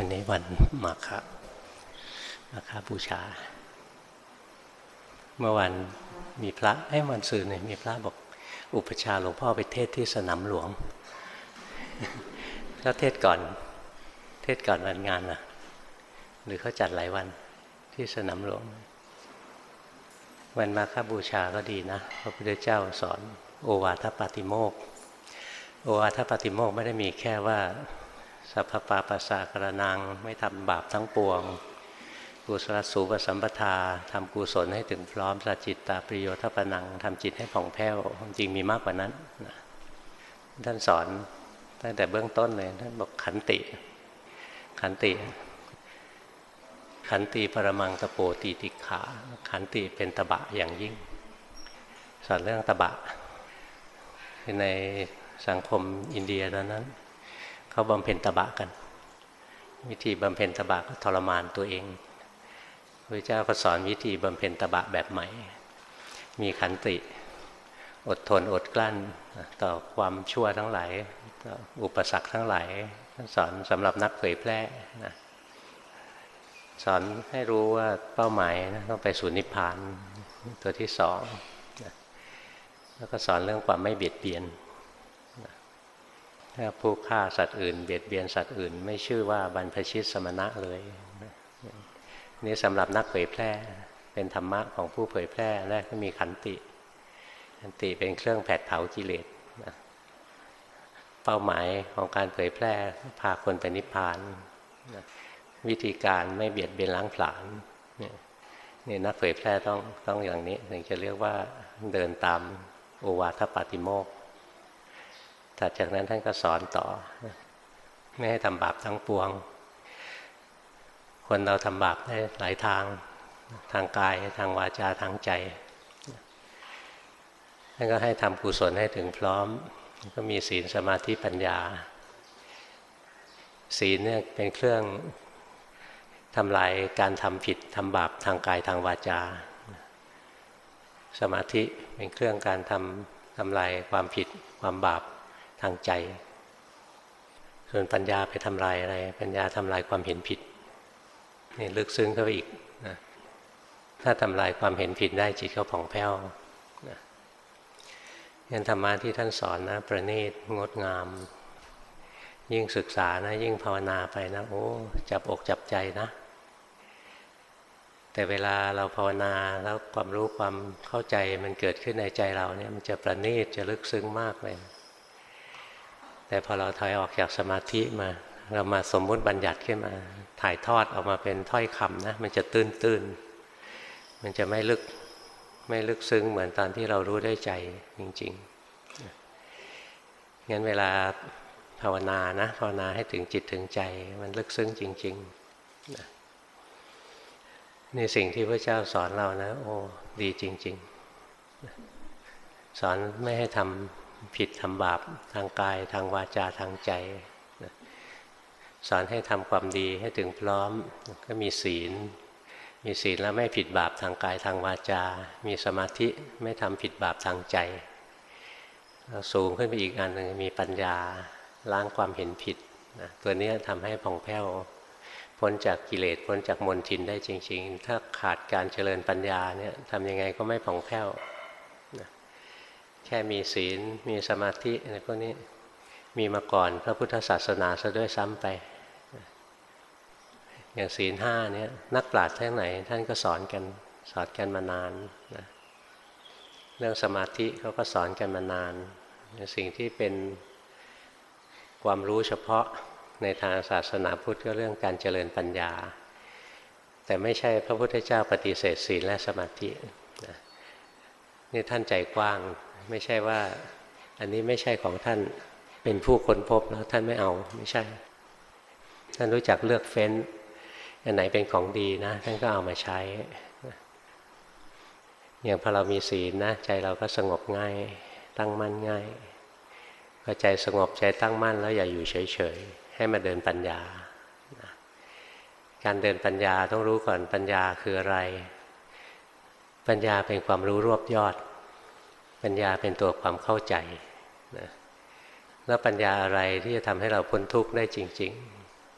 วันนี้วันมาฆะมาฆบูชา เมื่อวันมีพระให้วันสื่อเนี่ยมีพระบอก อุปชาหลวงพ่อไปเทศที่สนามหลวงก็เทศก่อน เทศก่อนวันงานนะหรือเขาจัดหลายวันที่สนามหลวง วันมาฆบูชาก็ดีนะพระพุทธเจ้าสอน โอวาทปาติโมกโอวาทปาติโมกไม่ได้มีแค่ว่า สัพปาปัสสะกระนังไม่ทำบาปทั้งปวง กุศลสูปสัมปทาทำกุศลให้ถึงพร้อมสัจจิตตาปริโยชน์ทปนังทำจิตให้ผ่องแผ้วจริงมีมากกว่านั้นท่านสอนตั้งแต่เบื้องต้นเลยท่านบอกขันติ ขันติ ขันติปรมังตะโปตีติขา ขันติเป็นตบะอย่างยิ่ง สอนเรื่องตบะในสังคมอินเดียตอนนั้น เขาบำเพ็ญตบะกัน วิธีบำเพ็ญตบะก็ทรมานตัวเองพระเจ้าก็สอนวิธีบำเพ็ญตบะแบบใหม่ มีขันติ อดทนอดกลั้น ต่อความชั่วทั้งหลายต่ออุปสรรคทั้งหลายสอนสำหรับนักเผยแพร่นะสอนให้รู้ว่าเป้าหมายนะต้องไปสู่นิพพานตัวที่สอง แล้วก็สอนเรื่องความไม่เบียดเบียน ถ้าผู้ฆ่าสัตว์อื่น เบียดเบียนสัตว์อื่น ไม่ชื่อว่าบรรพชิตสมณะเลย นี่สำหรับนักเผยแพร่ เป็นธรรมะของผู้เผยแพร่แรกก็มีขันติ ขันติเป็นเครื่องแผดเผากิเลสเป้าหมายของการเผยแพร่พาคนไปนิพพาน วิธีการไม่เบียดเบียนล้างผลาญนี่นักเผยแพร่ต้องต้องอย่างนี้ถึงจะเรียกว่าเดินตามโอวาทปาติโมก ถัดจากนั้นท่านก็สอนต่อ ไม่ให้ทำบาปทั้งปวง คนเราทำบาปได้หลายทางทางกายทางวาจาทางใจท่านก็ให้ทำกุศลให้ถึงพร้อม ก็มีศีลสมาธิปัญญา ศีลเนี่ยเป็นเครื่องทำลายการทำผิดทำบาปทางกายทางวาจา สมาธิเป็นเครื่องการทำทำลายความผิดความบาป ทางใจ ส่วนปัญญาไปทำลายอะไร ปัญญาทำลายความเห็นผิดนี่ลึกซึ้งเข้าไปอีกนะถ้าทำลายความเห็นผิดได้จิตก็ผ่องแผ้วนะยันธรรมะที่ท่านสอนนะ ประณีตงดงาม ยิ่งศึกษานะ ยิ่งภาวนาไปนะ โอ้ จับอกจับใจนะ แต่เวลาเราภาวนาแล้วความรู้ความเข้าใจมันเกิดขึ้นในใจเราเนี่ยมันจะประณีตจะลึกซึ้งมากเลย แต่พอเราถอยออกจากสมาธิมา เรามาสมมุติบัญญัติขึ้นมา ถ่ายทอดออกมาเป็นถ้อยคำนะ มันจะตื้นตื้นมันจะไม่ลึกไม่ลึกซึ้งเหมือนตอนที่เรารู้ด้วยใจจริงๆงั้นเวลาภาวนานะภาวนาให้ถึงจิตถึงใจ มันลึกซึ้งจริงๆนี่สิ่งที่พระเจ้าสอนเรานะ โอ้ดีจริง ๆ สอนไม่ให้ทำ ผิดทำบาปทางกายทางวาจาทางใจสอนให้ทำความดีให้ถึงพร้อมก็มีศีล มีศีลแล้วไม่ผิดบาปทางกายทางวาจา มีสมาธิไม่ทำผิดบาปทางใจสูงขึ้นไปอีกอันหนึ่งมีปัญญาล้างความเห็นผิดนะตัวนี้ทำให้ผ่องแผ้วพ้นจากกิเลสพ้นจากมนทินได้จริง ๆ ถ้าขาดการเจริญปัญญาเนี่ยทำยังไงก็ไม่ผ่องแผ้ว แค่มีศีล มีสมาธิอะไรพวกนี้มีมาก่อนพระพุทธศาสนาซะด้วยซ้ำไป อย่างศีลห้าเนี่ยนักปราชญ์ทั้งไหน ท่านก็สอนกันสอนกันมานานนะเรื่องสมาธิเขาก็สอนกันมานาน สิ่งที่เป็นความรู้เฉพาะในทางศาสนาพุทธก็เรื่องการเจริญปัญญา แต่ไม่ใช่พระพุทธเจ้าปฏิเสธศีลและสมาธินี่ท่านใจกว้าง ไม่ใช่ว่า อันนี้ไม่ใช่ของท่านเป็นผู้ค้นพบแล้วท่านไม่เอาไม่ใช่ ท่านรู้จักเลือกเฟ้นอันไหนเป็นของดีนะ ท่านก็เอามาใช้ อย่างพอเรามีศีลนะ ใจเราก็สงบง่าย ตั้งมั่นง่ายพอใจสงบใจตั้งมั่นแล้วอย่าอยู่เฉยๆให้มาเดินปัญญา การเดินปัญญาต้องรู้ก่อนปัญญาคืออะไร ปัญญาเป็นความรู้รวบยอด ปัญญาเป็นตัวความเข้าใจนะแล้วปัญญาอะไรที่จะทำให้เราพ้นทุกข์ได้จริง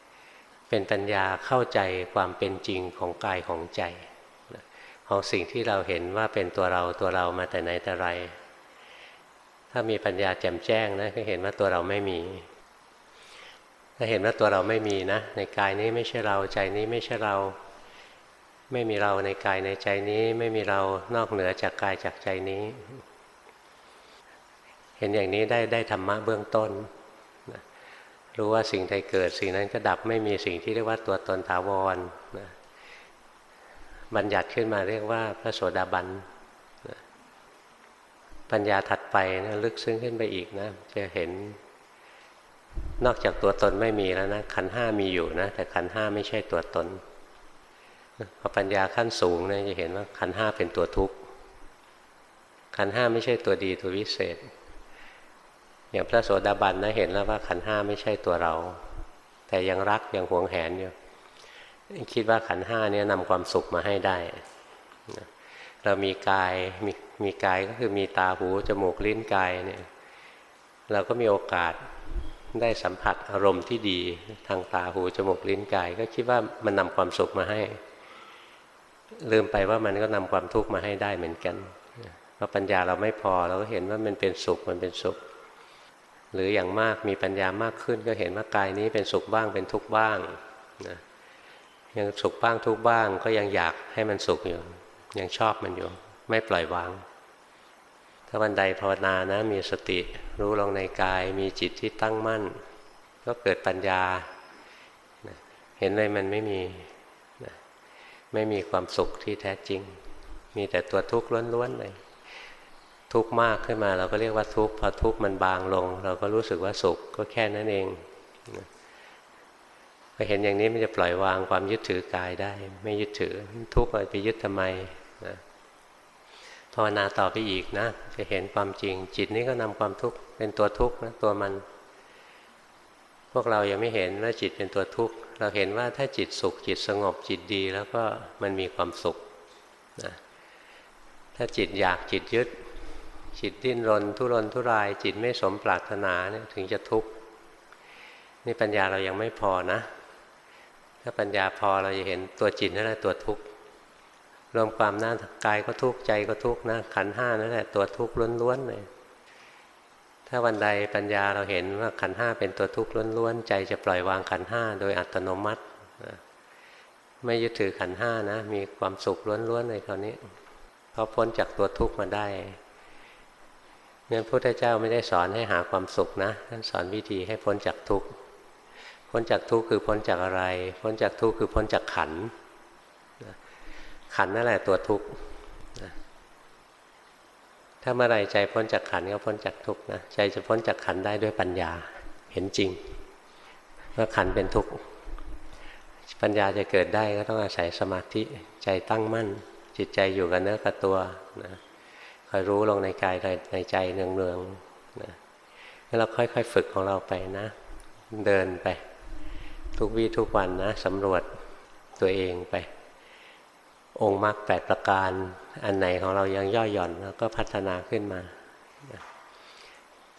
ๆ เป็นปัญญาเข้าใจความเป็นจริงของกายของใจของสิ่งที่เราเห็นว่าเป็นตัวเราตัวเรามาแต่ไหนแต่ไร ถ้ามีปัญญาแจ่มแจ้งนะก็เห็นว่าตัวเราไม่มี ถ้าเห็นว่าตัวเราไม่มีนะ ในกายนี้ไม่ใช่เราใจนี้ไม่ใช่เรา ไม่มีเราในกายในใจนี้ ไม่มีเรานอกเหนือจากกายจากใจนี้ เห็นอย่างนี้ได้ได้ธรรมะเบื้องต้นรู้ว่าสิ่งใดเกิดสิ่งนั้นก็ดับไม่มีสิ่งที่เรียกว่าตัวตนถาวรนะบัญญัติขึ้นมาเรียกว่าพระโสดาบันนะปัญญาถัดไปนะลึกซึ้งขึ้นไปอีกนะจะเห็นนอกจากตัวตนไม่มีแล้วนะขันห้ามีอยู่นะแต่ขันห้าไม่ใช่ตัวตนพอปัญญาขั้นสูงเนะจะเห็นว่าขันห้าเป็นตัวทุกข์ขันห้าไม่ใช่ตัวดีตัววิเศษ อย่างพระโสดาบันนะเห็นแล้วว่าขันห้าไม่ใช่ตัวเรา แต่ยังรักยังหวงแหนอยู่คิดว่าขันห้านี้นำความสุขมาให้ได้ เรามีกายมีมีกายก็คือมีตาหูจมูกลิ้นกายเนี่ยเราก็มีโอกาสได้สัมผัสอารมณ์ที่ดีทางตาหูจมูกลิ้นกาย ก็คิดว่ามันนำความสุขมาให้ ลืมไปว่ามันก็นำความทุกข์มาให้ได้เหมือนกันเพราะปัญญาเราไม่พอเราก็เห็นว่ามันเป็นสุขมันเป็นสุข หรืออย่างมากมีปัญญามากขึ้นก็เห็นว่ากายนี้เป็นสุขบ้างเป็นทุกข์บ้างนะยังสุขบ้างทุกข์บ้างก็ยังอยากให้มันสุขอยู่ ยังชอบมันอยู่ ไม่ปล่อยวาง ถ้าวันใดภาวนานะมีสติรู้ลงในกายมีจิตที่ตั้งมั่น ก็เกิดปัญญา เห็นเลยมันไม่มีไม่มีความสุขที่แท้จริง มีแต่ตัวทุกข์ล้วนๆเลย ทุกข์มากขึ้นมาเราก็เรียกว่าทุกข์พอทุกข์มันบางลง เราก็รู้สึกว่าสุขก็แค่นั้นเองพอเห็นอย่างนี้มันจะปล่อยวางความยึดถือกายได้ ไม่ยึดถือทุกข์ไปยึดทำไมนะภาวนาต่อไปอีกนะ จะเห็นความจริง จิตนี้ก็นำความทุกข์เป็นตัวทุกข์นะตัวมัน พวกเรายังไม่เห็นว่าจิตเป็นตัวทุกข์เราเห็นว่าถ้าจิตสุขจิตสงบจิตดีแล้วก็มันมีความสุขนะถ้าจิตอยากจิตยึด จิตดิ้นรน ทุรนทุราย จิตไม่สมปรารถนาเนี่ยถึงจะทุกข์นี่ปัญญาเรายังไม่พอนะ ถ้าปัญญาพอเราจะเห็นตัวจิตนั่นแหละตัวทุกข์รวมความหน้ากายก็ทุกข์ใจก็ทุกข์นะขันห้านั่นแหละตัวทุกข์ล้วนๆเลยถ้าวันใดปัญญาเราเห็นว่าขันห้าเป็นตัวทุกข์ล้วนๆใจจะปล่อยวางขันห้าโดยอัตโนมัติไม่ยึดถือขันห้านะ มีความสุขล้วนๆเลยคราวนี้พอพ้นจากตัวทุกข์มาได้ งั้นพระพุทธเจ้าไม่ได้สอนให้หาความสุขนะท่านสอนวิธีให้พ้นจากทุกข์พ้นจากทุกข์คือพ้นจากอะไร พ้นจากทุกข์คือพ้นจากขันขันนั่นแหละตัวทุกข์ถ้าเมื่อไรใจพ้นจากขันก็พ้นจากทุกข์นะใจจะพ้นจากขันได้ด้วยปัญญาเห็นจริงว่าขันเป็นทุกข์ปัญญาจะเกิดได้ก็ต้องอาศัยสมาธิใจตั้งมั่น จิตใจอยู่กับเนื้อกับตัวนะ คอยรู้ลงในกายในใจเนืองๆนะแล้วเราค่อยๆฝึกของเราไปนะ เดินไป ทุกวี่ทุกวันนะสำรวจตัวเองไป องค์มรรคแปดประการ อันไหนของเรายังย่อหย่อนแล้วก็พัฒนาขึ้นมา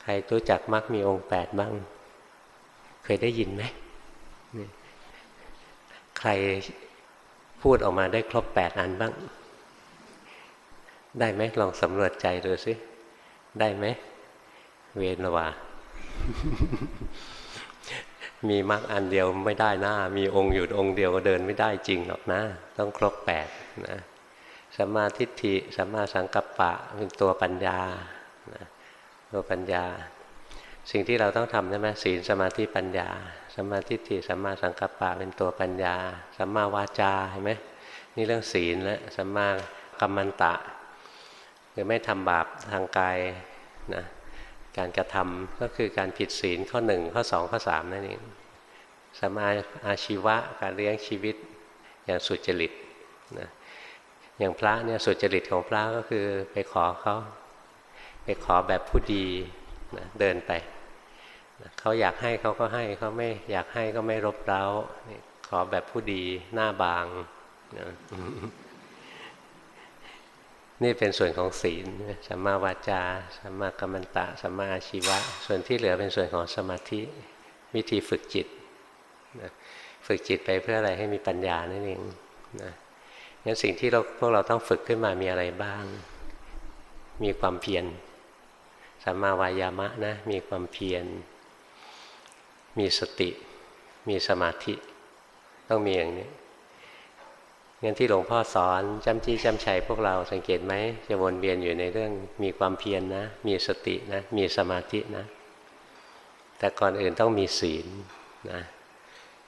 ใครรู้จักมรรคมีองค์แปดบ้าง เคยได้ยินไหม ใครพูดออกมาได้ครบแปดอันบ้าง ได้ไหมลองสำรวจใจดูสิได้ไหม เวนวามีมรรคอันเดียวไม่ได้นะมีองค์อยู่องค์เดียวก็เดินไม่ได้จริงหรอกนะ ต้องครบแปดนะสัมมาทิฏฐิสัมมาสังกัปปะเป็นตัวปัญญานะตัวปัญญา สิ่งที่เราต้องทำใช่ไหมศีลสมาธิปัญญาสัมมาทิฏฐิสัมมาสังกัปปะเป็นตัวปัญญาสัมมาวาจาเห็นไหมนี่เรื่องศีลแล้วสัมมากรรมันตะ คือไม่ทำบาปทางกายนะการกระทำก็คือการผิดศีลข้อหนึ่งข้อสองข้อสามนั่นเองสมาอาชีวะการเลี้ยงชีวิตอย่างสุจริตนะอย่างพระเนี่ยสุจริตของพระก็คือไปขอเขาไปขอแบบผู้ดีนะเดินไปนะเขาอยากให้เขาก็ให้เขาไม่อยากให้ก็ไม่รบเร้าขอแบบผู้ดีหน้าบางนะ นี่เป็นส่วนของศีลสัมมาวาจาสัมมากัมมันตะสัมมาอาชีวะ ส่วนที่เหลือเป็นส่วนของสมาธิวิธีฝึกจิตฝึกจิตไปเพื่ออะไรให้มีปัญญานั่นเองนะงั้นสิ่งที่เราพวกเราต้องฝึกขึ้นมามีอะไรบ้าง มีความเพียรสัมมาวายามะนะมีความเพียรมีสติ มีสมาธิ ต้องมีอย่างนี้ งั้นที่หลวงพ่อสอนจำจี้จำชัยพวกเราสังเกตไหมจะวนเวียนอยู่ในเรื่องมีความเพียรนนะ มีสตินะ มีสมาธินะ แต่ก่อนอื่นต้องมีศีลนะ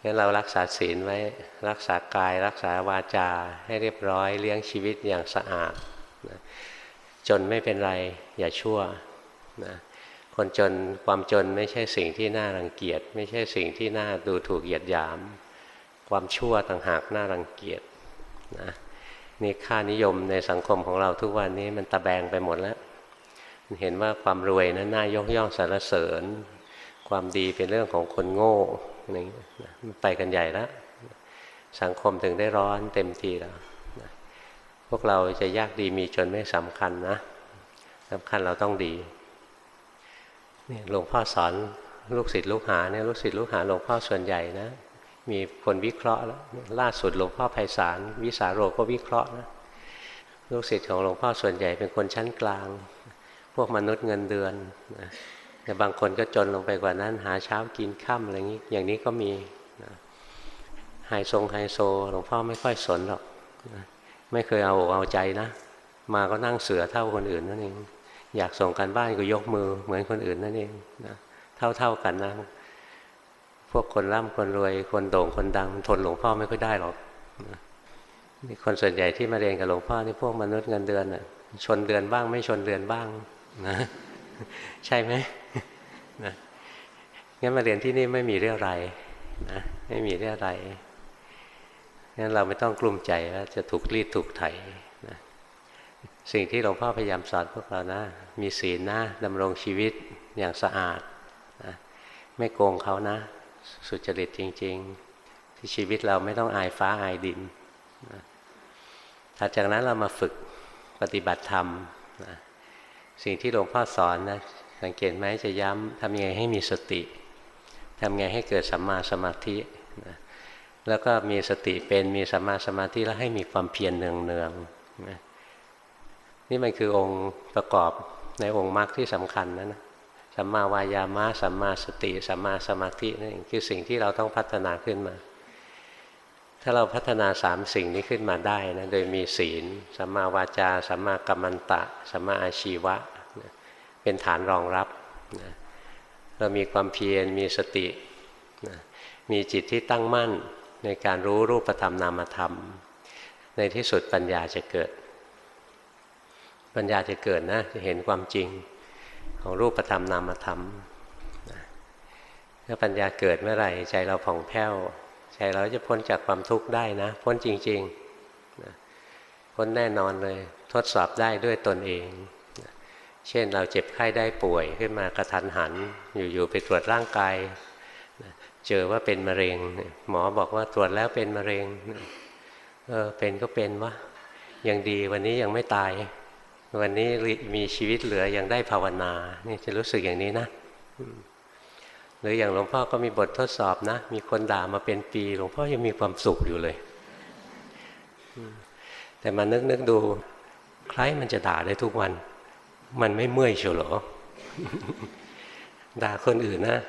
งั้นเรารักษาศีลไว้รักษากาย รักษาวาจาให้เรียบร้อยเลี้ยงชีวิตอย่างสะอาดนะจนไม่เป็นไรอย่าชั่วนะคนจนความจนไม่ใช่สิ่งที่น่ารังเกียจ ไม่ใช่สิ่งที่น่าดูถูกเหยียดหยาม ความชั่วต่างหากน่ารังเกียจ นะนี่ค่านิยมในสังคมของเราทุกวันนี้มันตะแบงไปหมดแล้ว เห็นว่าความรวยนั้นน่ายกย่องสรรเสริญ ความดีเป็นเรื่องของคนโง่อะไรมันไปกันใหญ่แล้วสังคมถึงได้ร้อนเต็มทีแล้วพวกเราจะยากดีมีจนไม่สำคัญนะสำคัญเราต้องดีนี่หลวงพ่อสอนลูกศิษย์ลูกหาเนี่ยลูกศิษย์ลูกหาหลวงพ่อส่วนใหญ่นะ มีคนวิเคราะห์แล้วล่าสุดหลวงพ่อไพศาลวิสาโรก็วิเคราะห์นะลูกศิษย์ของหลวงพ่อส่วนใหญ่เป็นคนชั้นกลาง พวกมนุษย์เงินเดือนนะแต่บางคนก็จนลงไปกว่านั้น หาเช้ากินค่ำอะไรอย่างนี้อย่างนี้ก็มีนะไฮโซไฮโซ หลวงพ่อไม่ค่อยสนหรอกนะไม่เคยเอาอกเอาใจนะ มาก็นั่งเสือเท่าคนอื่นนั่นเองอยากส่งกันบ้านก็ยกมือเหมือนคนอื่นนั่นเองนะเท่าเท่ากันนะ พวกคนร่ำคนรวย คนโด่งคนดังทนหลวงพ่อไม่ค่อยได้หรอกนี่คนส่วนใหญ่ที่มาเรียนกับหลวงพ่อนี่พวกมนุษย์เงินเดือนน่ะชนเดือนบ้าง ไม่ชนเดือนบ้างนะใช่ไหมนะงั้นมาเรียนที่นี่ไม่มีเรื่องไรนะไม่มีเรื่องไรงั้นเราไม่ต้องกลุ้มใจว่าจะถูกรีดถูกไถนะสิ่งที่หลวงพ่อพยายามสอนพวกเรานะ มีศีลนะดำรงชีวิตอย่างสะอาดนะไม่โกงเขานะ สุจริตจริง ๆ ที่ชีวิตเราไม่ต้องอายฟ้าอายดินถัดจากนั้นเรามาฝึกปฏิบัติธรรมนะสิ่งที่หลวงพ่อสอนนะสังเกตไหมจะย้ำทำยังไงให้มีสติทำยังไงให้เกิดสัมมาสมาธินะแล้วก็มีสติเป็นมีสัมมาสมาธิแล้วให้มีความเพียรเนืองๆนะนี่มันคือองค์ประกอบในองค์มรรคที่สำคัญนะนะ สัมมาวายามะสัมมาสติสัมมาสมาธินั่นเองคือสิ่งที่เราต้องพัฒนาขึ้นมา ถ้าเราพัฒนาสามสิ่งนี้ขึ้นมาได้นะโดยมีศีลสัมมาวาจาสัมมากัมมันตะสัมมาอาชีวะ เป็นฐานรองรับนะเรามีความเพียรมีสตินะมีจิตที่ตั้งมั่นในการรู้รูปธรรมนามธรรม ในที่สุดปัญญาจะเกิด ปัญญาจะเกิดนะจะเห็นความจริง ของรูปธรรมนามธรรมถ้าปัญญาเกิดเมื่อไหร่ ใจเราผ่องแผ้ว ใจเราจะพ้นจากความทุกข์ได้นะ พ้นจริงๆพ้นแน่นอนเลย ทดสอบได้ด้วยตนเองเช่นเราเจ็บไข้ได้ป่วยขึ้นมากระทันหัน อยู่ๆไปตรวจร่างกายเจอว่าเป็นมะเร็ง หมอบอกว่าตรวจแล้วเป็นมะเร็งเออเป็นก็เป็นวะยังดีวันนี้ยังไม่ตาย วันนี้มีชีวิตเหลือยังได้ภาวนา นี่จะรู้สึกอย่างนี้นะ หรืออย่างหลวงพ่อก็มีบททดสอบนะ มีคนด่ามาเป็นปี หลวงพ่อยังมีความสุขอยู่เลย แต่มานึกนึกดู ใครมันจะด่าได้ทุกวัน มันไม่เมื่อยเชียวหรอ ด่าคนอื่นนะ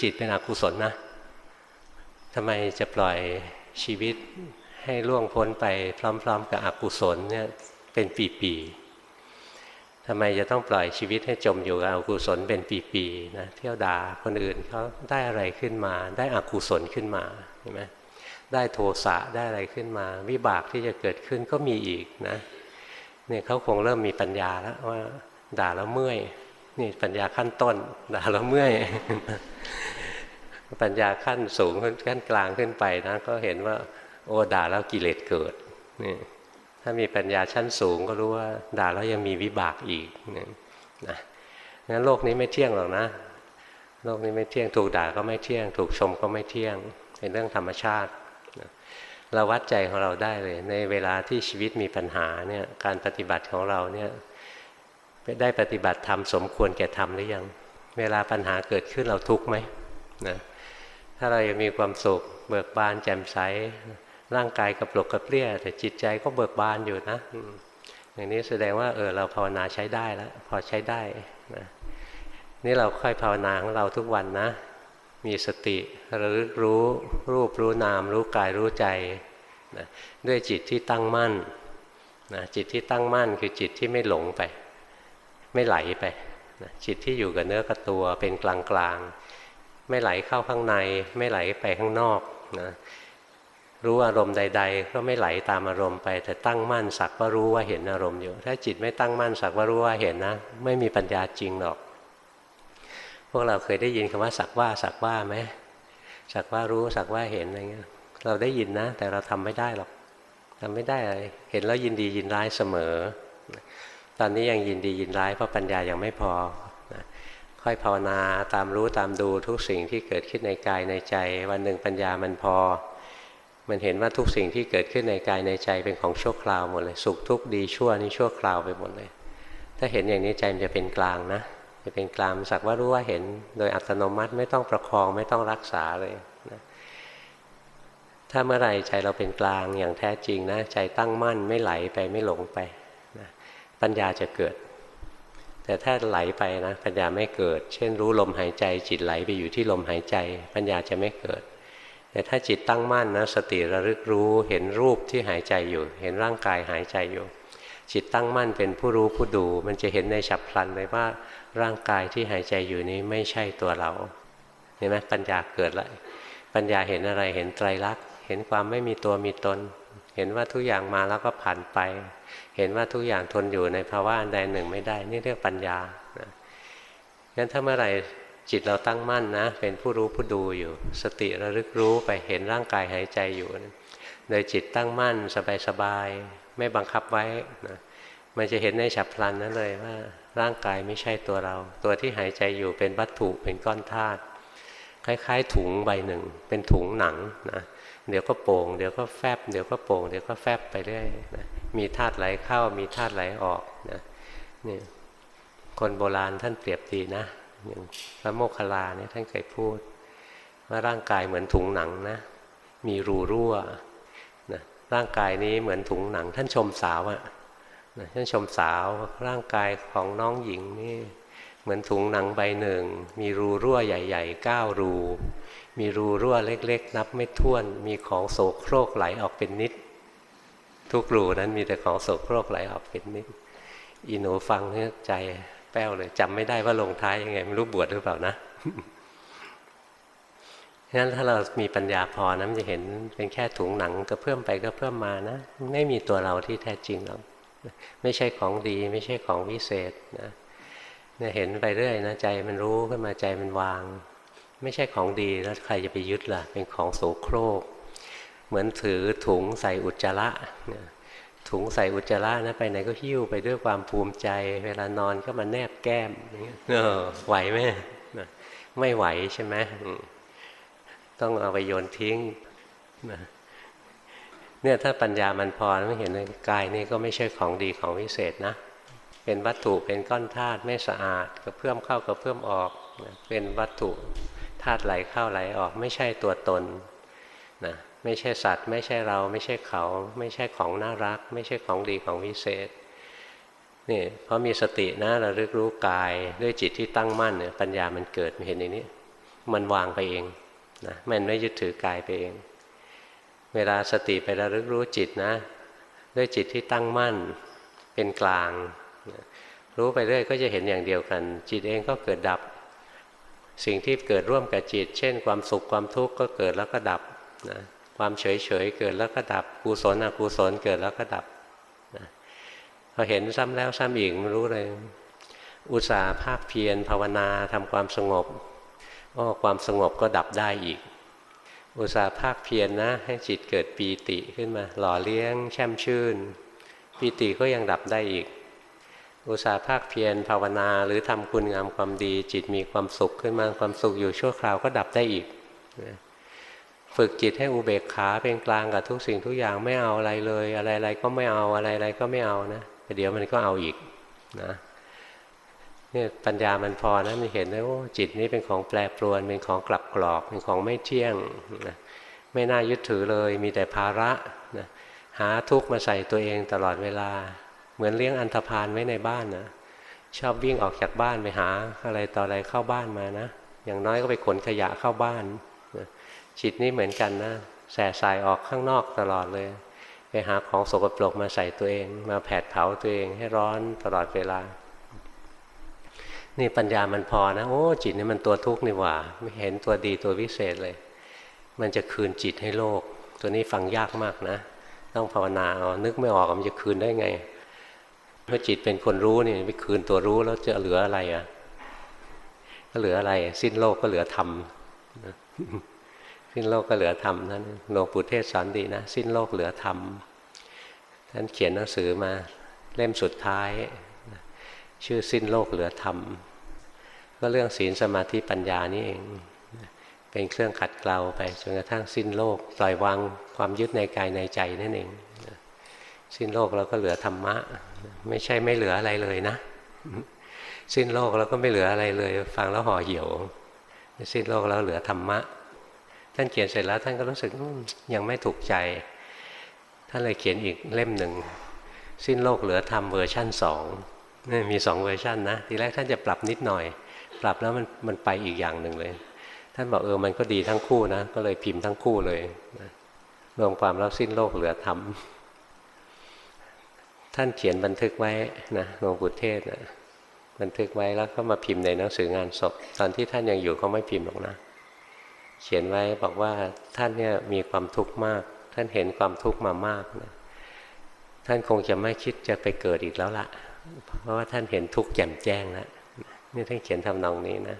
จิตเป็นอกุศลนะทำไมจะปล่อยชีวิตให้ล่วงพ้นไปพร้อม ๆ กับอกุศลเนี่ยเป็นปีๆ ทำไมจะต้องปล่อยชีวิตให้จมอยู่กับอกุศลเป็นปีๆนะเที่ยวด่าคนอื่นเขาได้อะไรขึ้นมา ได้อกุศลขึ้นมาเห็นไหมได้โทสะได้อะไรขึ้นมา วิบากที่จะเกิดขึ้นก็มีอีกนะเนี่ยเขาคงเริ่มมีปัญญาแล้วว่า ด่าแล้วเมื่อยนี่ปัญญาขั้นต้น ด่าแล้วเมื่อยปัญญาขั้นสูงขั้นกลางขึ้นไปนะก็เห็นว่า โอ้ด่าแล้วกิเลสเกิดนี่ ถ้ามีปัญญาชั้นสูงก็รู้ว่าด่าแล้วยังมีวิบากอีกนะงั้นโลกนี้ไม่เที่ยงหรอกนะ โลกนี้ไม่เที่ยงถูกด่าก็ไม่เที่ยง ถูกชมก็ไม่เที่ยง เป็นเรื่องธรรมชาติเราวัดใจของเราได้เลย ในเวลาที่ชีวิตมีปัญหาเนี่ยการปฏิบัติของเราเนี่ยได้ปฏิบัติธรรมสมควรแก่ธรรมหรือยัง เวลาปัญหาเกิดขึ้นเราทุกข์ไหมนะถ้าเรายังมีความสุขเบิกบานแจ่มใส ร่างกายกระปลกกระเปรี้ย แต่จิตใจก็เบิกบานอยู่นะอย่างนี้แสดงว่าเออเราภาวนาใช้ได้แล้วพอใช้ได้นะนี่เราค่อยภาวนาของเราทุกวันนะ มีสติระลึกรู้รูปรู้นาม รู้กายรู้ใจนะด้วยจิตที่ตั้งมั่นนะจิตที่ตั้งมั่นคือจิตที่ไม่หลงไป ไม่ไหลไปนะจิตที่อยู่กับเนื้อกับตัวเป็นกลางกลางไม่ไหลเข้าข้างใน ไม่ไหลไปข้างนอกนะ รู้อารมณ์ใด ๆ ก็ไม่ไหลตามอารมณ์ไป แต่ตั้งมั่นสักว่ารู้ว่าเห็นอารมณ์อยู่ ถ้าจิตไม่ตั้งมั่นสักว่ารู้ว่าเห็นนะ ไม่มีปัญญาจริงหรอก พวกเราเคยได้ยินคำว่าสักว่าสักว่าไหมสักว่ารู้สักว่าเห็นอะไรเงี้ยเราได้ยินนะ แต่เราทำไม่ได้หรอกทำไม่ได้เลยเห็นแล้วยินดียินร้ายเสมอ ตอนนี้ยังยินดียินร้ายเพราะปัญญายังไม่พอค่อยภาวนาตามรู้ตามดูทุกสิ่งที่เกิดขึ้นในกายในใจ วันหนึ่งปัญญามันพอ มันเห็นว่าทุกสิ่งที่เกิดขึ้นในกายในใจเป็นของชั่วคราวหมดเลย สุขทุกข์ดีชั่วนี่ชั่วคราวไปหมดเลย ถ้าเห็นอย่างนี้ใจมันจะเป็นกลางนะ จะเป็นกลางสักว่ารู้ว่าเห็นโดยอัตโนมัติไม่ต้องประคองไม่ต้องรักษาเลยนะถ้าเมื่อไรใจเราเป็นกลางอย่างแท้จริงนะ ใจตั้งมั่นไม่ไหลไปไม่หลงไปนะปัญญาจะเกิด แต่ถ้าไหลไปนะปัญญาไม่เกิด เช่นรู้ลมหายใจจิตไหลไปอยู่ที่ลมหายใจ ปัญญาจะไม่เกิด แต่ถ้าจิตตั้งมั่นนะสติระลึกรู้เห็นรูปที่หายใจอยู่ เห็นร่างกายหายใจอยู่ จิตตั้งมั่นเป็นผู้รู้ผู้ดู มันจะเห็นในฉับพลันเลยว่าร่างกายที่หายใจอยู่นี้ไม่ใช่ตัวเราเห็นไหมปัญญาเกิดแล้วปัญญาเห็นอะไรเห็นไตรลักษณ์ เห็นความไม่มีตัวมีตน เห็นว่าทุกอย่างมาแล้วก็ผ่านไป เห็นว่าทุกอย่างทนอยู่ในภาวะอันใดหนึ่งไม่ได้ นี่เรียกปัญญางั้นถ้าเมื่อไหร่ จิตเราตั้งมั่นนะ เป็นผู้รู้ผู้ดูอยู่ สติระลึกรู้ไปเห็นร่างกายหายใจอยู่โดยจิตตั้งมั่นสบายๆไม่บังคับไว้นะมันจะเห็นในฉับพลันนั้นเลยว่า ร่างกายไม่ใช่ตัวเรา ตัวที่หายใจอยู่เป็นวัตถุเป็นก้อนธาตุคล้ายๆ ถุงใบหนึ่ง เป็นถุงหนังนะเดี๋ยวก็โป่งเดี๋ยวก็แฟบเดี๋ยวก็โป่งเดี๋ยวก็แฟบไปเรื่อยนะมีธาตุไหลเข้ามีธาตุไหลออกนะนี่คนโบราณท่านเปรียบดีนะ อย่างพระโมคคัลลาเนี่ยท่านเคยพูด ว่าร่างกายเหมือนถุงหนังนะ มีรูรั่วนะร่างกายนี้เหมือนถุงหนัง ท่านชมสาวอะท่านชมสาวร่างกายของน้องหญิงนี่เหมือนถุงหนังใบหนึ่ง มีรูรั่วใหญ่ๆเก้ารู มีรูรั่วเล็กๆ นับไม่ถ้วน มีของโสโครกไหลออกเป็นนิด ทุกรูนั้นมีแต่ของโสโครกไหลออกเป็นนิดอีหนูฟังเนี่ยใจ แป้วเลยจำไม่ได้ว่าลงท้ายยังไงไม่รู้บวชหรือเปล่านะงั้นถ้าเรามีปัญญาพอนะมันจะเห็นเป็นแค่ถุงหนังก็เพิ่มไปก็เพิ่มมานะ ไม่มีตัวเราที่แท้จริงหรอกไม่ใช่ของดี ไม่ใช่ของวิเศษนะเนี่ยเห็นไปเรื่อยนะใจมันรู้ขึ้นมาใจมันวาง ไม่ใช่ของดีแล้วใครจะไปยึดล่ะ เป็นของโสโครก เหมือนถือถุงใส่อุจจาระ ถุงใส่อุจจาระนะไปไหนก็หิ้วไปด้วยความภูมิใจ เวลานอนก็มาแนบแก้มเออไหวไหมไม่ไหวใช่ไหมต้องเอาไปโยนทิ้งเนี่ยถ้าปัญญามันพอไม่เห็นเลยกายนี่ก็ไม่ใช่ของดีของวิเศษนะ เป็นวัตถุเป็นก้อนธาตุไม่สะอาดก็เพิ่มเข้าก็เพิ่มออกเป็นวัตถุธาตุไหลเข้าไหลออก ไม่ใช่ตัวตนนะ ไม่ใช่สัตว์ ไม่ใช่เรา ไม่ใช่เขา ไม่ใช่ของน่ารัก ไม่ใช่ของดีของวิเศษนี่เพราะมีสตินะระลึกรู้กายด้วยจิตที่ตั้งมั่นเนี่ยปัญญามันเกิดเห็นอย่างนี้ มันวางไปเองนะมันไม่ยึดถือกายไปเอง เวลาสติไประลึกรู้จิตนะ ด้วยจิตที่ตั้งมั่นเป็นกลาง รู้ไปเรื่อยก็จะเห็นอย่างเดียวกัน จิตเองก็เกิดดับ สิ่งที่เกิดร่วมกับจิต เช่น ความสุขความทุกข์ก็เกิดแล้วก็ดับนะ ความเฉยเฉยเกิดแล้วก็ดับกุศลอกุศลเกิดแล้วก็ดับนะพอเห็นซ้ำแล้วซ้ำอีกมันรู้เลย อุตสาห์ภาคเพียรภาวนาทำความสงบก็ความสงบก็ดับได้อีก อุตสาห์ภาคเพียรนนะให้จิตเกิดปีติขึ้นมา หล่อเลี้ยง แช่มชื่นปีติก็ยังดับได้อีก อุตสาห์ภาคเพียรภาวนาหรือทำคุณงามความดี จิตมีความสุขขึ้นมาความสุขอยู่ชั่วคราวก็ดับได้อีก ฝึกจิตให้อุเบกขาเป็นกลางกับทุกสิ่งทุกอย่างไม่เอาอะไรเลย อะไรๆก็ไม่เอาอะไรๆก็ไม่เอานะแต่เดี๋ยวมันก็เอาอีกนะเนี่ยปัญญามันพอนะมันเห็นได้ว่าจิตนี้เป็นของแปรปรวนเป็นของกลับกรอกเป็นของไม่เที่ยงนะไม่น่ายึดถือเลย มีแต่ภาระนะหาทุกข์มาใส่ตัวเองตลอดเวลา เหมือนเลี้ยงอันธพาลไว้ในบ้านนะชอบวิ่งออกจากบ้านไปหาอะไรต่ออะไรเข้าบ้านมานะอย่างน้อยก็ไปขนขยะเข้าบ้านนะ จิตนี้เหมือนกันนะแส่สายออกข้างนอกตลอดเลย ไปหาของสกปรกมาใส่ตัวเอง มาแผดเผาตัวเองให้ร้อนตลอดเวลา นี่ปัญญามันพอนะ โอ้ จิตนี่มันตัวทุกข์นี่หว่า ไม่เห็นตัวดีตัววิเศษเลย มันจะคืนจิตให้โลก ตัวนี้ฟังยากมากนะ ต้องภาวนาเอานึกไม่ออกมันจะคืนได้ไงเมื่อจิตเป็นคนรู้นี่ไปคืนตัวรู้แล้วจะเหลืออะไรอะก็เหลืออะไร สิ้นโลกก็เหลือธรรม สิ้นโลกก็เหลือธรรมนั้นหลวงปู่เทศสอนดีนะ สิ้นโลกเหลือธรรมท่านเขียนหนังสือมาเล่มสุดท้าย ชื่อสิ้นโลกเหลือธรรม ก็เรื่องศีลสมาธิปัญญานี่เอง เป็นเครื่องขัดเกลาไปจนกระทั่งสิ้นโลกปล่อยวางความยึดในกายในใจนั่นเอง สิ้นโลกเราก็เหลือธรรมะ ไม่ใช่ไม่เหลืออะไรเลยนะ สิ้นโลกเราก็ไม่เหลืออะไรเลย ฟังแล้วห่อเหี่ยว สิ้นโลกแล้วเหลือธรรมะ ท่านเขียนเสร็จแล้วท่านก็รู้สึกยังไม่ถูกใจ ท่านเลยเขียนอีกเล่มหนึ่ง สิ้นโลกเหลือธรรมเวอร์ชั่นสองนี่มีสองเวอร์ชันนะ ทีแรกท่านจะปรับนิดหน่อย ปรับแล้วมันมันไปอีกอย่างหนึ่งเลย ท่านบอกเออมันก็ดีทั้งคู่นะ ก็เลยพิมพ์ทั้งคู่เลยรวมความแล้วสิ้นโลกเหลือธรรมท่านเขียนบันทึกไว้นะหลวงปู่เทศนะบันทึกไว้แล้วก็มาพิมพ์ในหนังสืองานศพ ตอนที่ท่านยังอยู่เขาไม่พิมพ์หรอกนะ เขียนไว้บอกว่าท่านเนี่ยมีความทุกข์มาก ท่านเห็นความทุกข์มามากนะท่านคงจะไม่คิดจะไปเกิดอีกแล้วละเพราะว่าท่านเห็นทุกข์แจ่มแจ้งแล้วนี่ท่านเขียนทำนองนี้นะ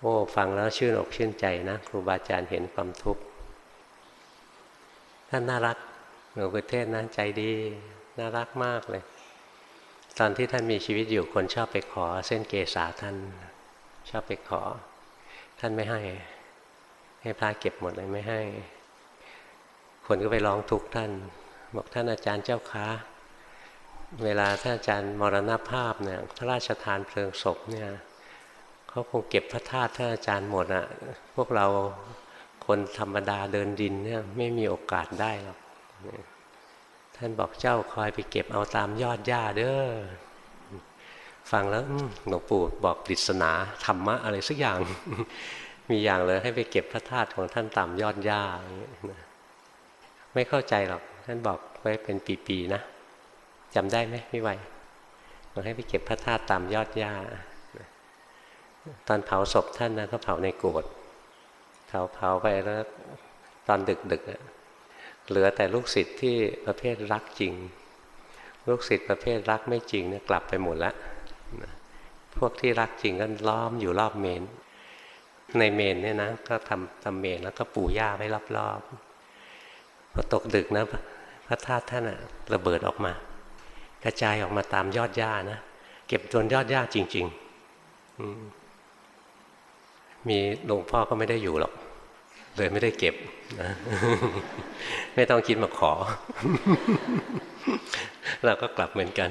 โอ้ฟังแล้วชื่นอกชื่นใจนะครูบาอาจารย์เห็นความทุกข์ท่านน่ารักหลวงพ่อเทศนะใจดีน่ารักมากเลย ตอนที่ท่านมีชีวิตอยู่คนชอบไปขอ เส้นเกษาท่าน ชอบไปขอ ท่านไม่ให้ ให้พระเก็บหมดเลยไม่ให้ คนก็ไปร้องทุกท่าน บอกท่านอาจารย์เจ้าค้าเวลาท่านอาจารย์มรณภาพเนี่ยพระราชทานเพลิงศพเนี่ยเขาคงเก็บพระธาตุท่านอาจารย์หมดอะ่ะพวกเราคนธรรมดาเดินดินเนี่ยไม่มีโอกาสได้หรอกท่านบอกเจ้าคอยไปเก็บเอาตามยอดหญ้าเด้อฟังแล้วหลวงปู่บอกปริศนาธรรมะอะไรสักอย่าง มีอย่างเลยให้ไปเก็บพระธาตุของท่านตามยอดหญ้าไม่เข้าใจหรอกท่านบอกไว้เป็นปีๆนะจำได้ไหมพี่ไวบอกให้ไปเก็บพระธาตุตามยอดหญ้าตอนเผาศพท่านนะก็เผาในโกรธเผาเผาไปแล้วตอนดึกดึกเหลือแต่ลูกศิษย์ที่ประเภทรักจริง ลูกศิษย์ประเภทรักไม่จริงเนี่ยกลับไปหมดแล้วพวกที่รักจริงก็ล้อมอยู่รอบเมน ในเมนเนี่ยนะ ก็ทำทำเมนแล้วก็ปูหญ้าไว้รอบๆพอตกดึกนะพระธาตุท่านอะระเบิดออกมา กระจายออกมาตามยอดหญ้านะเก็บจนยอดหญ้าจริง ๆ มีหลวงพ่อก็ไม่ได้อยู่หรอกเลยไม่ได้เก็บนะไม่ต้องคิดมาขอ เราก็กลับเหมือนกัน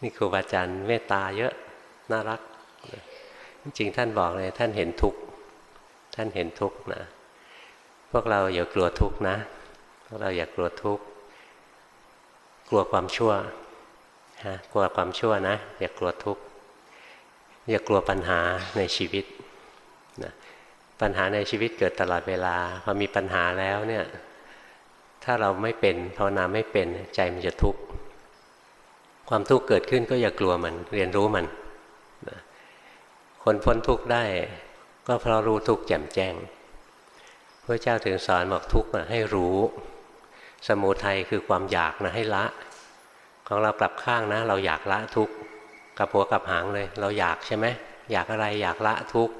นี่ครูบาอาจารย์เมตตาเยอะ น่ารัก จริงท่านบอกเลยท่านเห็นทุกข์ท่านเห็นทุกข์นะ พวกเราอย่ากลัวทุกข์นะ พวกเราอย่ากลัวทุกข์กลัวความชั่วฮะกลัวความชั่วนะ อย่ากลัวทุกข์อย่ากลัวปัญหาในชีวิตนะปัญหาในชีวิตเกิดตลอดเวลาพอมีปัญหาแล้วเนี่ยถ้าเราไม่เป็นภาวนาไม่เป็นใจมันจะทุกข์ความทุกข์เกิดขึ้นก็อย่ากลัวมันเรียนรู้มัน คนพ้นทุกข์ได้ ก็เพราะรู้ทุกข์แจ่มแจ้งพระเจ้าถึงสอนบอกทุกข์ให้รู้ สมุทัยคือความอยากนะให้ละ ของเรากลับข้างนะ เราอยากละทุกข์กับหัวกับหางเลย เราอยากใช่ไหมอยากอะไรอยากละทุกข์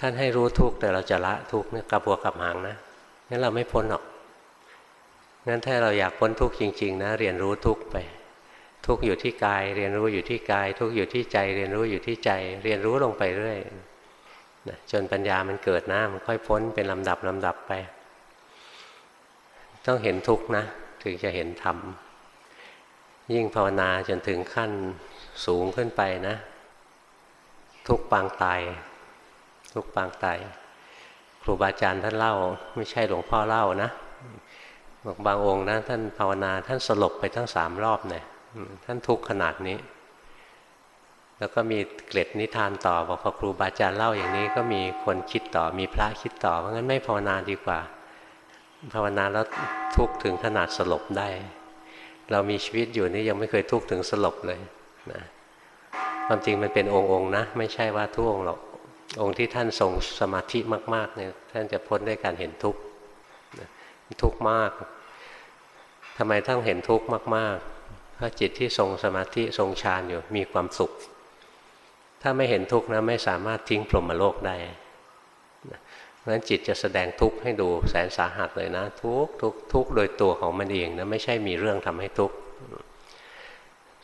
ท่านให้รู้ทุกข์แต่เราจะละทุกข์เนี่ยกับหัวกับหางนะงั้นเราไม่พ้นหรอกงั้นถ้าเราอยากพ้นทุกข์จริง ๆ นะ เรียนรู้ทุกข์ไป ทุกอยู่ที่กาย เรียนรู้อยู่ที่กาย ทุกอยู่ที่ใจ เรียนรู้อยู่ที่ใจ เรียนรู้ลงไปเรื่อยนะจนปัญญามันเกิดนะมันค่อยพ้นเป็นลำดับลำดับไป ต้องเห็นทุกนะ ถึงจะเห็นธรรมยิ่งภาวนาจนถึงขั้นสูงขึ้นไปนะ ทุกปางตาย ทุกปางตาย ครูบาอาจารย์ท่านเล่า ไม่ใช่หลวงพ่อเล่านะบอกบางองค์นะท่านภาวนาท่านสลบไปทั้งสามรอบเนี่ย ท่านทุกข์ขนาดนี้ แล้วก็มีเกล็ดนิทานต่อบอกพอครูบาอาจารย์เล่าอย่างนี้ ก็มีคนคิดต่อมีพระคิดต่อเพราะงั้นไม่ภาวนาดีกว่า ภาวนาแล้วทุกข์ถึงขนาดสลบได้ เรามีชีวิตอยู่นี่ยังไม่เคยทุกข์ถึงสลบเลยนะความจริงมันเป็นองค์องนะ ไม่ใช่ว่าทุกองหรอกองค์ที่ท่านทรงสมาธิมากๆเนี่ยท่านจะพ้นด้วยการเห็นทุกข์ทุกข์มากทำไมต้องเห็นทุกข์มาก ๆ พราะจิตที่ทรงสมาธิทรงฌานอยู่มีความสุข ถ้าไม่เห็นทุกข์นะไม่สามารถทิ้งพรหมโลกได้เพราะฉะนั้นจิตจะแสดงทุกข์ให้ดูแสนสาหัสเลยนะ ทุกทุกทุกโดยตัวของมันเองนะไม่ใช่มีเรื่องทำให้ทุกข์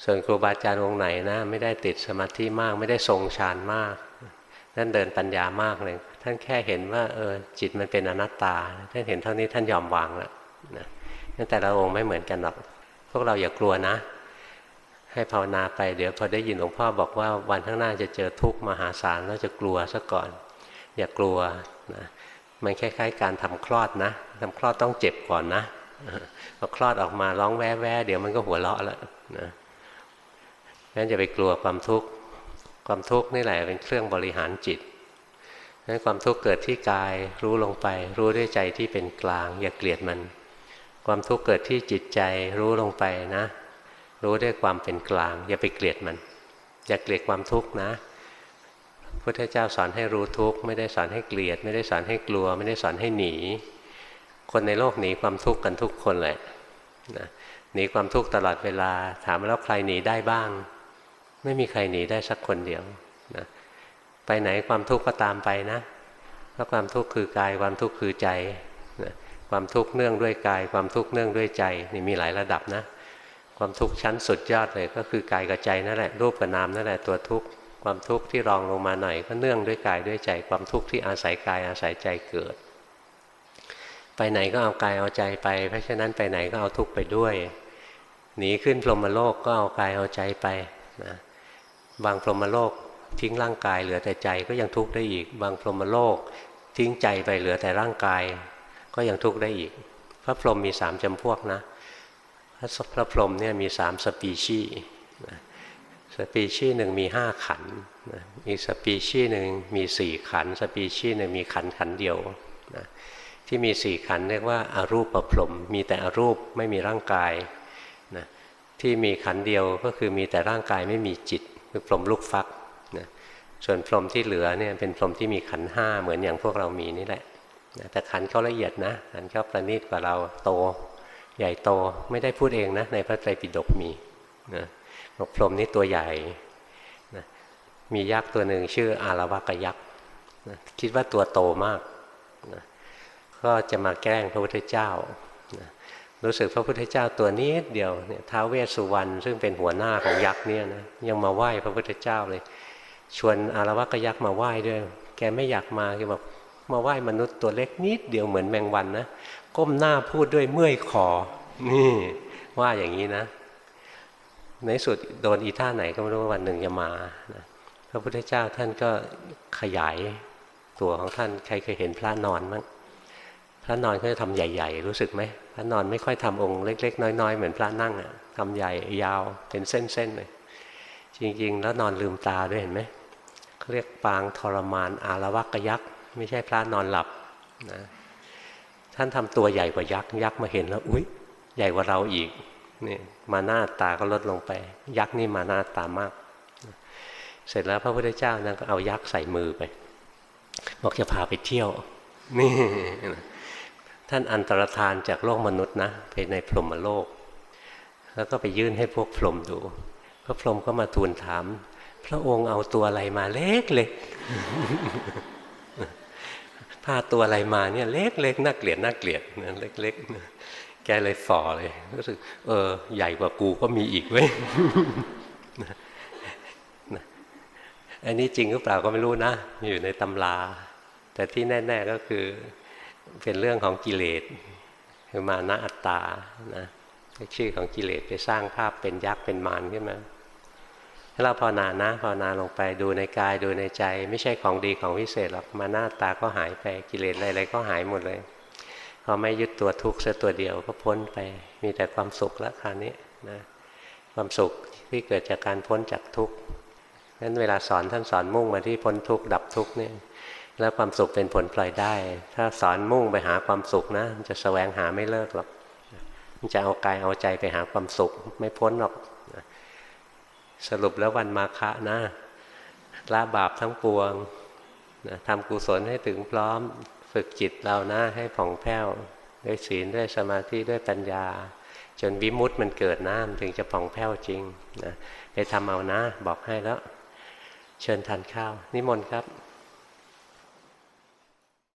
ส่วนครูบาอาจารย์องค์ไหนนะไม่ได้ติดสมาธิมาก ไม่ได้ทรงฌานมากท่านเดินปัญญามากเลย ท่านแค่เห็นว่าเออจิตมันเป็นอนัตตาท่านเห็นเท่านี้ท่านยอมวางแล้วนะแต่ละองค์ไม่เหมือนกันหรอก วกเราอย่ากลัวนะ ให้ภาวนาไปเดี๋ยวพอได้ยินหลวงพ่อบอกว่าวันข้างหน้าจะเจอทุกข์มหาศาลแล้วจะกลัวซะก่อน อย่ากลัวนะมันคล้ายๆ การทำคลอดนะทำคลอดต้องเจ็บก่อนนะพอคลอดออกมาร้องแว่แวเดี๋ยวมันก็หัวเราะแล้วนะงั้นจะไปกลัวความทุกข์ความทุกข์นี่แหละเป็นเครื่องบริหารจิตนั้นความทุกข์เกิดที่กายรู้ลงไป รู้ด้วยใจที่เป็นกลาง อย่าเกลียดมัน ความทุกข์เกิดที่จิตใจรู้ลงไปนะ รู้ด้วยความเป็นกลาง อย่าไปเกลียดมัน อย่าเกลียดความทุกข์นะพุทธเจ้าสอนให้รู้ทุกข์ไม่ได้สอนให้เกลียด ไม่ได้สอนให้กลัว ไม่ได้สอนให้หนี คนในโลกหนีความทุกข์กันทุกคนเลยนะหนีความทุกข์ตลอดเวลา ถามแล้วใครหนีได้บ้าง ไม่มีใครหนีได้สักคนเดียวนะไปไหนความทุกข์ก็ตามไปนะเพราะความทุกข์คือกายความทุกข์คือใจนะ ความทุกข์เนื่องด้วยกาย ความทุกข์เนื่องด้วยใจนี่มีหลายระดับนะ ความทุกข์ชั้นสุดยอดเลยก็คือกายกับใจนั่นแหละรูปกับนามนั่นแหละตัวทุกข์ความทุกข์ที่รองลงมาหน่อยก็เนื่องด้วยกายด้วยใจ ความทุกข์ที่อาศัยกายอาศัยใจเกิด ไปไหนก็เอากายเอาใจไป เพราะฉะนั้นไปไหนก็เอาทุกข์ไปด้วยหนีขึ้นพรหมโลกก็เอากายเอาใจไปนะบางพรหมโลกทิ้งร่างกายเหลือแต่ใจก็ยังทุกข์ได้อีก บางพรหมโลกทิ้งใจไปเหลือแต่ร่างกาย ก็ยังทุกข์ได้อีก พระพรหมมีสามจำพวกนะพระพระพรหมเนี่ยมีสามสปีชีสปีชีหนึ่งมีห้าขันมีสปีชีหนึ่งมีสี่ขัน สปีชีหนึ่งมีขันขันเดียวนะที่มีสี่ขันเรียกว่าอารูปประพรหมมีแต่อรูปไม่มีร่างกายนะที่มีขันเดียวก็คือมีแต่ร่างกายไม่มีจิต คือพรหมลูกฟักนะส่วนพรหมที่เหลือเนี่ยเป็นพรหมที่มีขันห้าเหมือนอย่างพวกเรามีนี่แหละ แต่ขันเขาละเอียดนะขันเขาประณีตกว่าเราโต ใหญ่โตไม่ได้พูดเองนะ ในพระไตรปิฎกมีนะบอกพรหมนี่ตัวใหญ่นะมียักษ์ตัวหนึ่งชื่ออารวากยักษ์นะคิดว่าตัวโตมากนะก็จะมาแกล้งพระพุทธเจ้านะรู้สึกพระพุทธเจ้าตัวนี้เดียวเนี่ยท้าวเวสสุวรรณซึ่งเป็นหัวหน้าของยักษ์เนี่ยนะยังมาไหว้พระพุทธเจ้าเลย ชวนอารวากยักษ์มาไหว้ด้วย แกไม่อยากมาแกบอก มาไหว้มนุษย์ตัวเล็กนิดเดียวเหมือนแมงวันนะก้มหน้าพูดด้วยเมื่อยคอนี่ว่าอย่างนี้นะ ในสุดโดนอีท่าไหนก็ไม่รู้วันหนึ่งจะมาพระพุทธเจ้าท่านก็ขยายตัวของท่านใครเคยเห็นพระนอนมั้งพระนอนเขาจะทำใหญ่ ๆ รู้สึกไหมพระนอนไม่ค่อยทำองค์เล็ก ๆ น้อย ๆ เหมือนพระนั่งอะทำใหญ่ยาวเป็นเส้นๆเลยจริง ๆ แล้วนอนลืมตาด้วยเห็นไหมเขาเรียกปางทรมานอารวักยักษ์ ไม่ใช่พระนอนหลับนะท่านทำตัวใหญ่กว่ายักษ์ยักษ์มาเห็นแล้วอุ้ยใหญ่กว่าเราอีกนี่มาหน้าตาก็ลดลงไป ยักษ์นี่มาหน้าตามาก เสร็จแล้วพระพุทธเจ้านั่นก็เอายักษ์ใส่มือไป บอกจะพาไปเที่ยว นี่ท่านอันตรธานจากโลกมนุษย์นะไปในพรหมโลก แล้วก็ไปยื่นให้พวกพรหมดูพระพรหมก็มาทูลถาม พระองค์เอาตัวอะไรมาเล็กเล็ก พาตัวอะไรมาเนี่ยเล็กเล็กน่าเกลียดน่าเกลียดเล็กเล็กแกเลยฝ่อเลยรู้สึกเออใหญ่กว่ากูก็มีอีกเว้ยอันนี้จริงหรือเปล่าก็ไม่รู้นะ อยู่ในตำรา แต่ที่แน่ ๆก็คือเป็นเรื่องของกิเลสคือมานะอัตตานะชื่อของกิเลสไปสร้างภาพเป็นยักษ์เป็นมารขึ้นมา ให้เราภาวนานะภาวนาลงไปดูในกายดูในใจ ไม่ใช่ของดีของวิเศษหรอกมาหน้าตาก็หายไปกิเลสอะไรๆก็หายหมดเลยพอไม่ยึดตัวทุกข์ซะตัวเดียวก็พ้นไป มีแต่ความสุขแล้วคราวนี้นะความสุขที่เกิดจากการพ้นจากทุกข์นั้นเวลาสอนท่านสอนมุ่งมาที่พ้นทุกข์ดับทุกข์เนี่ยแล้วความสุขเป็นผลปล่อยได้ ถ้าสอนมุ่งไปหาความสุขนะจะแสวงหาไม่เลิกหรอกมันจะเอากายเอาใจไปหาความสุขไม่พ้นหรอก สรุปแล้ววันมาฆะนะละบาปทั้งปวงนะทำกุศลให้ถึงพร้อมฝึกจิตเรานะให้ผ่องแผ้วด้วยศีลด้วยสมาธิด้วยปัญญา จนวิมุตต์มันเกิดนะมันถึงจะผ่องแผ้วจริงนะไปทำเอานะ บอกให้แล้ว เชิญทานข้าว นิมนต์ครับ